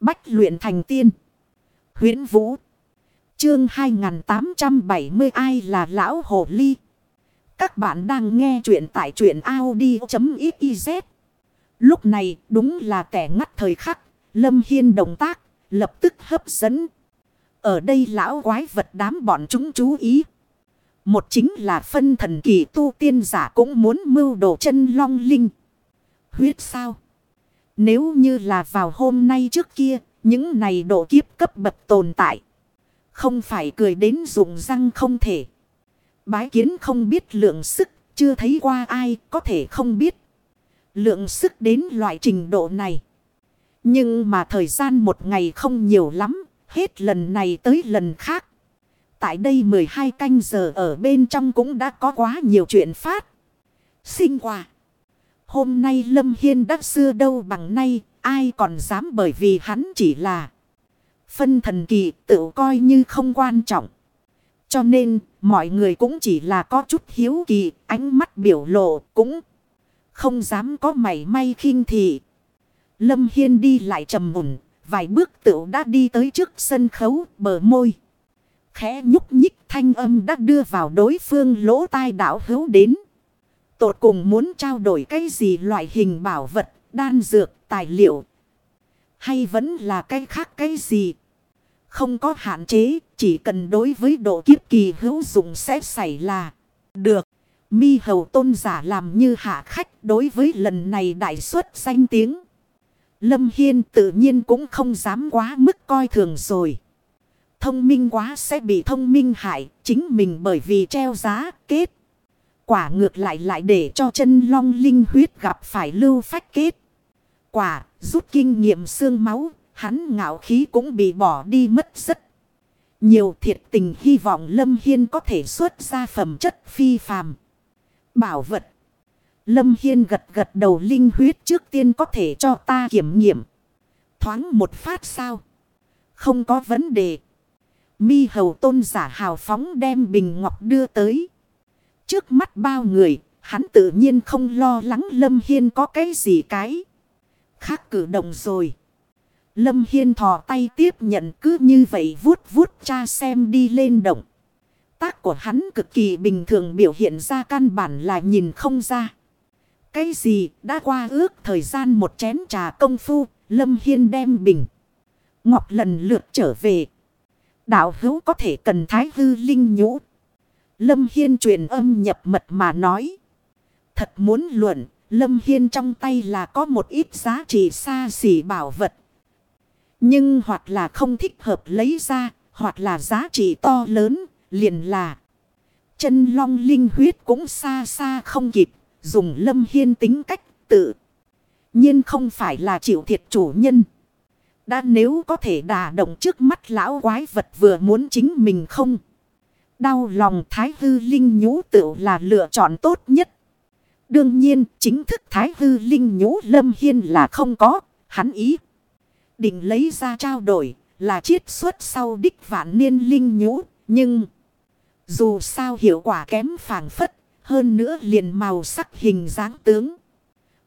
Bách luyện thành tiên. huyễn Vũ. Chương 2870 ai là lão hồ ly. Các bạn đang nghe truyện tại truyện Audi.xyz. Lúc này, đúng là kẻ ngắt thời khắc. Lâm Hiên động tác. Lập tức hấp dẫn. Ở đây lão quái vật đám bọn chúng chú ý. Một chính là phân thần kỳ tu tiên giả cũng muốn mưu đồ chân long linh. Huyết sao? Nếu như là vào hôm nay trước kia, những này độ kiếp cấp bậc tồn tại. Không phải cười đến rụng răng không thể. Bái kiến không biết lượng sức, chưa thấy qua ai có thể không biết. Lượng sức đến loại trình độ này. Nhưng mà thời gian một ngày không nhiều lắm, hết lần này tới lần khác. Tại đây 12 canh giờ ở bên trong cũng đã có quá nhiều chuyện phát. Sinh qua. Hôm nay Lâm Hiên đã xưa đâu bằng nay, ai còn dám bởi vì hắn chỉ là phân thần kỳ tự coi như không quan trọng. Cho nên, mọi người cũng chỉ là có chút hiếu kỳ, ánh mắt biểu lộ cũng không dám có mảy may khinh thị. Lâm Hiên đi lại trầm mùn, vài bước tựu đã đi tới trước sân khấu bờ môi. Khẽ nhúc nhích thanh âm đã đưa vào đối phương lỗ tai đảo hữu đến. Tột cùng muốn trao đổi cái gì loại hình bảo vật, đan dược, tài liệu. Hay vẫn là cái khác cái gì. Không có hạn chế, chỉ cần đối với độ kiếp kỳ hữu dụng sẽ xảy là được. Mi hầu tôn giả làm như hạ khách đối với lần này đại xuất danh tiếng. Lâm Hiên tự nhiên cũng không dám quá mức coi thường rồi. Thông minh quá sẽ bị thông minh hại, chính mình bởi vì treo giá, kết. Quả ngược lại lại để cho chân long linh huyết gặp phải lưu phách kết. Quả, rút kinh nghiệm xương máu, hắn ngạo khí cũng bị bỏ đi mất rất. Nhiều thiệt tình hy vọng Lâm Hiên có thể xuất ra phẩm chất phi phàm. Bảo vật. Lâm Hiên gật gật đầu linh huyết trước tiên có thể cho ta kiểm nghiệm. Thoáng một phát sao. Không có vấn đề. Mi hầu tôn giả hào phóng đem bình ngọc đưa tới. Trước mắt bao người, hắn tự nhiên không lo lắng Lâm Hiên có cái gì cái. Khác cử động rồi. Lâm Hiên thò tay tiếp nhận cứ như vậy vuốt vuốt cha xem đi lên động. Tác của hắn cực kỳ bình thường biểu hiện ra căn bản là nhìn không ra. Cái gì đã qua ước thời gian một chén trà công phu, Lâm Hiên đem bình. Ngọc lần lượt trở về. Đạo hữu có thể cần thái hư linh nhũ. Lâm Hiên truyền âm nhập mật mà nói. Thật muốn luận, Lâm Hiên trong tay là có một ít giá trị xa xỉ bảo vật. Nhưng hoặc là không thích hợp lấy ra, hoặc là giá trị to lớn, liền là. Chân long linh huyết cũng xa xa không kịp, dùng Lâm Hiên tính cách tự. nhiên không phải là chịu thiệt chủ nhân. Đã nếu có thể đả động trước mắt lão quái vật vừa muốn chính mình không. Đau lòng thái hư linh nhũ tựu là lựa chọn tốt nhất. Đương nhiên, chính thức thái hư linh nhũ lâm hiên là không có. Hắn ý. Định lấy ra trao đổi là chiết xuất sau đích vạn niên linh nhũ. Nhưng dù sao hiệu quả kém phản phất. Hơn nữa liền màu sắc hình dáng tướng.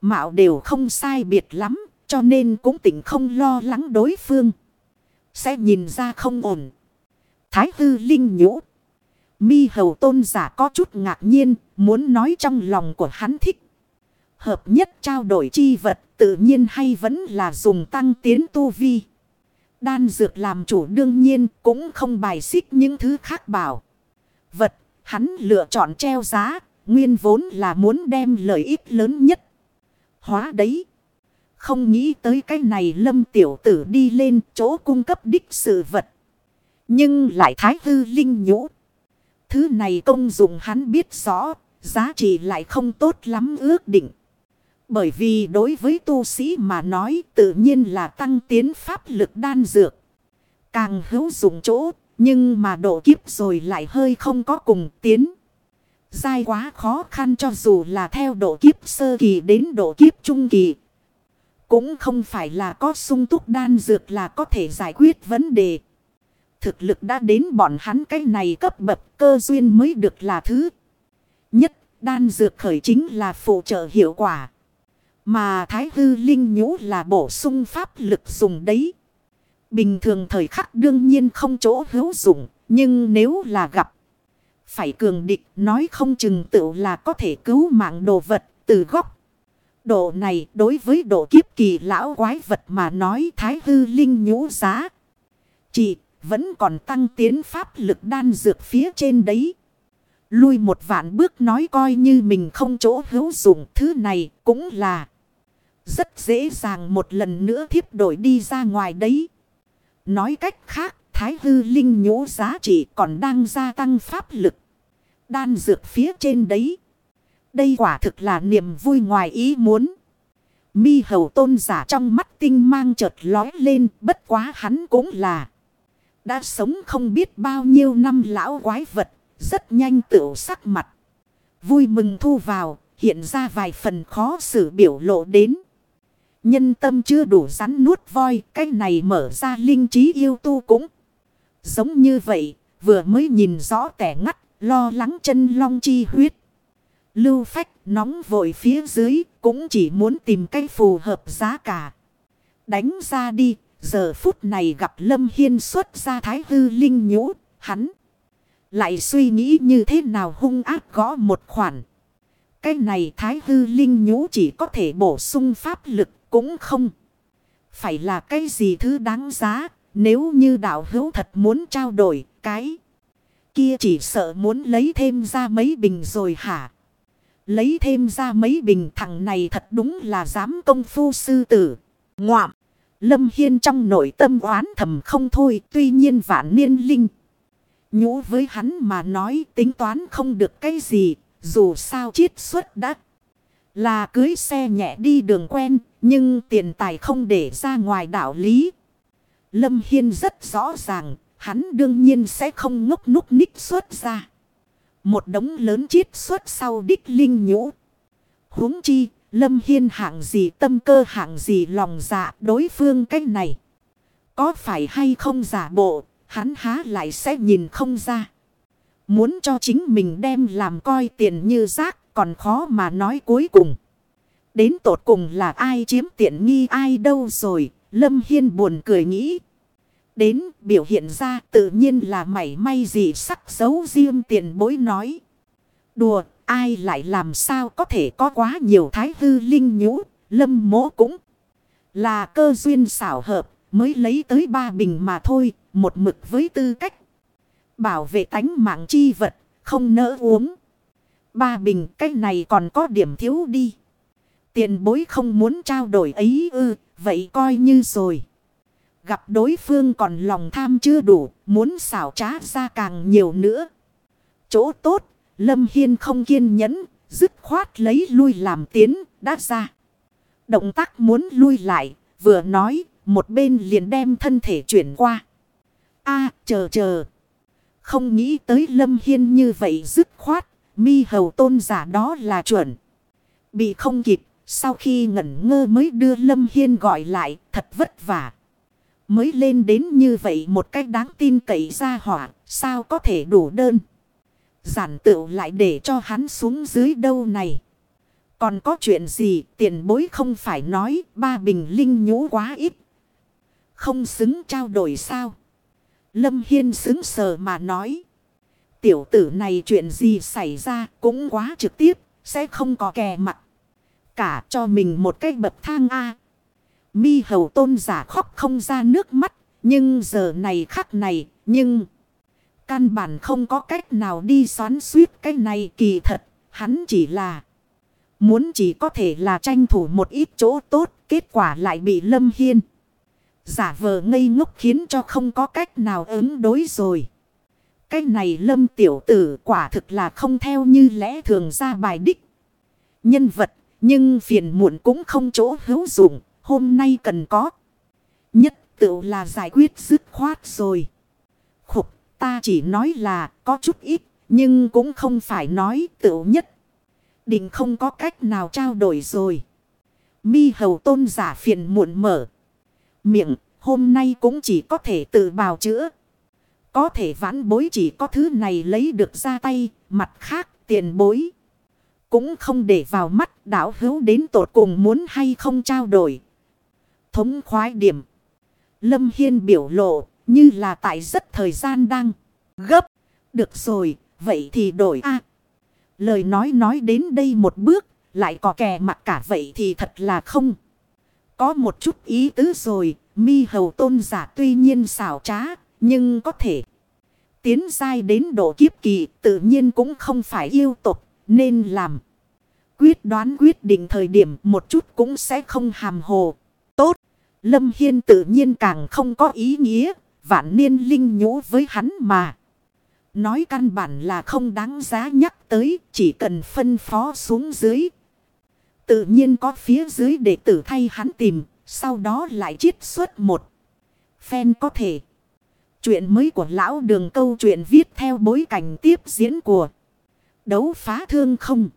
Mạo đều không sai biệt lắm. Cho nên cũng tỉnh không lo lắng đối phương. Sẽ nhìn ra không ổn. Thái hư linh nhũ. Mi hầu tôn giả có chút ngạc nhiên. Muốn nói trong lòng của hắn thích. Hợp nhất trao đổi chi vật, tự nhiên hay vẫn là dùng tăng tiến tu vi. Đan dược làm chủ đương nhiên, cũng không bài xích những thứ khác bảo. Vật, hắn lựa chọn treo giá. Nguyên vốn là muốn đem lợi ích lớn nhất. Hóa đấy. Không nghĩ tới cái này lâm tiểu tử đi lên chỗ cung cấp đích sự vật. Nhưng lại thái hư linh nhũ. Thứ này công dụng hắn biết rõ, giá trị lại không tốt lắm ước định. Bởi vì đối với tu sĩ mà nói tự nhiên là tăng tiến pháp lực đan dược. Càng hữu dụng chỗ, nhưng mà độ kiếp rồi lại hơi không có cùng tiến. Dai quá khó khăn cho dù là theo độ kiếp sơ kỳ đến độ kiếp trung kỳ. Cũng không phải là có sung túc đan dược là có thể giải quyết vấn đề. Thực lực đã đến bọn hắn cái này cấp bậc cơ duyên mới được là thứ. Nhất, đan dược khởi chính là phụ trợ hiệu quả. Mà thái hư linh nhũ là bổ sung pháp lực dùng đấy. Bình thường thời khắc đương nhiên không chỗ hữu dụng. Nhưng nếu là gặp. Phải cường địch nói không chừng tự là có thể cứu mạng đồ vật từ góc. Độ này đối với độ kiếp kỳ lão quái vật mà nói thái hư linh nhũ giá. Chỉ vẫn còn tăng tiến pháp lực đan dược phía trên đấy. Lui một vạn bước nói coi như mình không chỗ hữu dụng thứ này cũng là rất dễ dàng một lần nữa thiếp đổi đi ra ngoài đấy. Nói cách khác, thái hư linh nhũ giá trị còn đang gia tăng pháp lực. Đan dược phía trên đấy. Đây quả thực là niềm vui ngoài ý muốn. Mi hầu tôn giả trong mắt tinh mang chợt lói lên bất quá hắn cũng là. Đã sống không biết bao nhiêu năm lão quái vật. Rất nhanh tựu sắc mặt. Vui mừng thu vào. Hiện ra vài phần khó xử biểu lộ đến. Nhân tâm chưa đủ rắn nuốt voi. Cái này mở ra linh trí yêu tu cũng. Giống như vậy. Vừa mới nhìn rõ tẻ ngắt. Lo lắng chân long chi huyết. Lưu phách nóng vội phía dưới. Cũng chỉ muốn tìm cái phù hợp giá cả. Đánh ra đi. Giờ phút này gặp Lâm Hiên xuất ra thái hư linh nhũ. Hắn. Lại suy nghĩ như thế nào hung ác gõ một khoản. Cái này thái hư linh nhũ chỉ có thể bổ sung pháp lực cũng không. Phải là cái gì thứ đáng giá. Nếu như đạo hữu thật muốn trao đổi, cái. Kia chỉ sợ muốn lấy thêm ra mấy bình rồi hả. Lấy thêm ra mấy bình thằng này thật đúng là dám công phu sư tử. Ngoạm. Lâm Hiên trong nội tâm oán thầm không thôi. Tuy nhiên vạn niên linh. Nhũ với hắn mà nói tính toán không được cái gì. Dù sao chiết xuất đã. Là cưới xe nhẹ đi đường quen. Nhưng tiền tài không để ra ngoài đạo lý. Lâm Hiên rất rõ ràng. Hắn đương nhiên sẽ không ngốc núc ních xuất ra. Một đống lớn chiết xuất sau đích linh nhũ. huống chi, Lâm Hiên hạng gì tâm cơ hạng gì lòng dạ đối phương cách này. Có phải hay không giả bộ, hắn há lại sẽ nhìn không ra. Muốn cho chính mình đem làm coi tiền như rác còn khó mà nói cuối cùng. Đến tột cùng là ai chiếm tiện nghi ai đâu rồi, Lâm Hiên buồn cười nghĩ. Đến biểu hiện ra tự nhiên là mảy may gì sắc xấu riêng tiền bối nói. Đùa, ai lại làm sao có thể có quá nhiều thái hư linh nhũ, lâm mỗ cũng là cơ duyên xảo hợp, mới lấy tới ba bình mà thôi, một mực với tư cách. Bảo vệ tánh mạng chi vật, không nỡ uống. Ba bình cái này còn có điểm thiếu đi. Tiền bối không muốn trao đổi ấy ư, vậy coi như rồi. Gặp đối phương còn lòng tham chưa đủ, muốn xảo trá ra càng nhiều nữa. Chỗ tốt, Lâm Hiên không kiên nhẫn, dứt khoát lấy lui làm tiến, đã ra. Động tác muốn lui lại, vừa nói, một bên liền đem thân thể chuyển qua. a chờ chờ. Không nghĩ tới Lâm Hiên như vậy dứt khoát, mi hầu tôn giả đó là chuẩn. Bị không kịp, sau khi ngẩn ngơ mới đưa Lâm Hiên gọi lại, thật vất vả. Mới lên đến như vậy một cách đáng tin cậy ra hỏa, sao có thể đủ đơn. Giản tựu lại để cho hắn xuống dưới đâu này. Còn có chuyện gì tiền bối không phải nói ba bình linh nhũ quá ít. Không xứng trao đổi sao. Lâm Hiên xứng sờ mà nói. Tiểu tử này chuyện gì xảy ra cũng quá trực tiếp, sẽ không có kè mặt. Cả cho mình một cái bậc thang A. Mi hầu tôn giả khóc không ra nước mắt. Nhưng giờ này khắc này. Nhưng. Căn bản không có cách nào đi xoắn suýt cái này kỳ thật. Hắn chỉ là. Muốn chỉ có thể là tranh thủ một ít chỗ tốt. Kết quả lại bị lâm hiên. Giả vờ ngây ngốc khiến cho không có cách nào ứng đối rồi. Cái này lâm tiểu tử quả thực là không theo như lẽ thường ra bài đích. Nhân vật, nhưng phiền muộn cũng không chỗ hữu dụng, hôm nay cần có. Nhất tự là giải quyết dứt khoát rồi. Ta chỉ nói là có chút ít, nhưng cũng không phải nói tự nhất. Định không có cách nào trao đổi rồi. Mi hầu tôn giả phiền muộn mở. Miệng, hôm nay cũng chỉ có thể tự bào chữa. Có thể vãn bối chỉ có thứ này lấy được ra tay, mặt khác tiền bối. Cũng không để vào mắt đảo hữu đến tột cùng muốn hay không trao đổi thống khoái điểm. Lâm Hiên biểu lộ như là tại rất thời gian đang gấp. Được rồi, vậy thì đổi a Lời nói nói đến đây một bước, lại có kẻ mặt cả vậy thì thật là không. Có một chút ý tứ rồi, mi hầu tôn giả tuy nhiên xảo trá, nhưng có thể tiến dai đến độ kiếp kỳ tự nhiên cũng không phải yêu tục nên làm. Quyết đoán quyết định thời điểm một chút cũng sẽ không hàm hồ. Tốt, Lâm Hiên tự nhiên càng không có ý nghĩa, vạn niên linh nhũ với hắn mà. Nói căn bản là không đáng giá nhắc tới, chỉ cần phân phó xuống dưới. Tự nhiên có phía dưới để tử thay hắn tìm, sau đó lại chiết xuất một. Phen có thể. Chuyện mới của lão đường câu chuyện viết theo bối cảnh tiếp diễn của đấu phá thương không.